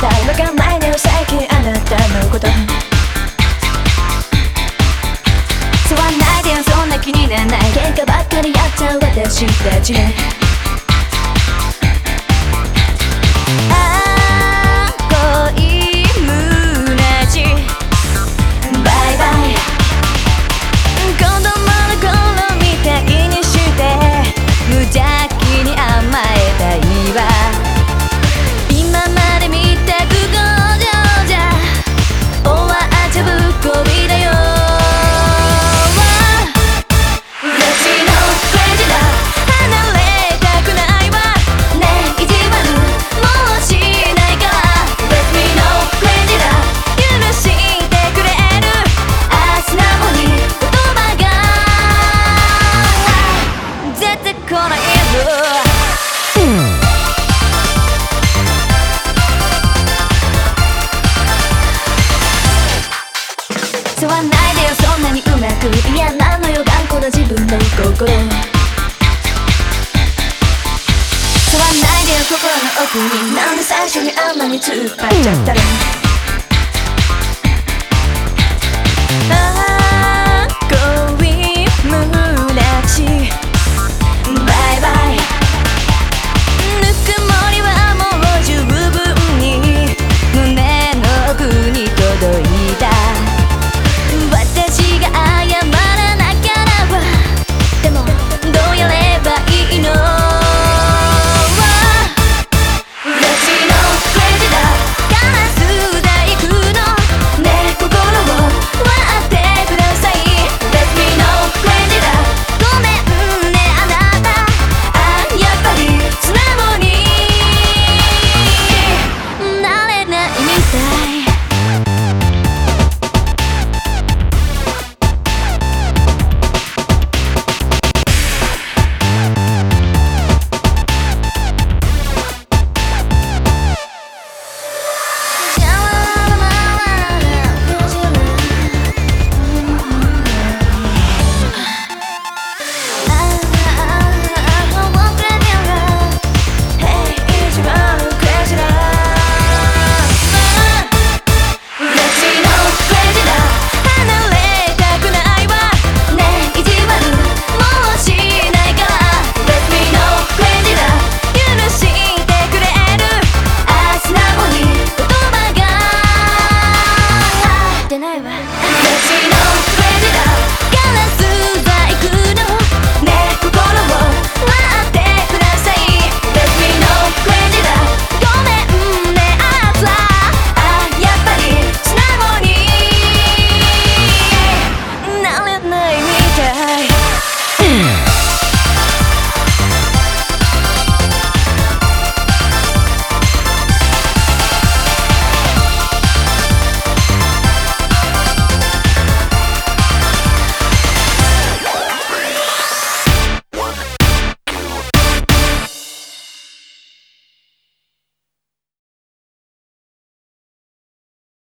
たわがまえね最近あなたのこと。吸わないでよそんな気にならない。喧嘩ばっかりやっちゃう私たち。に。なんで最初にあんなに突っ張っちゃったり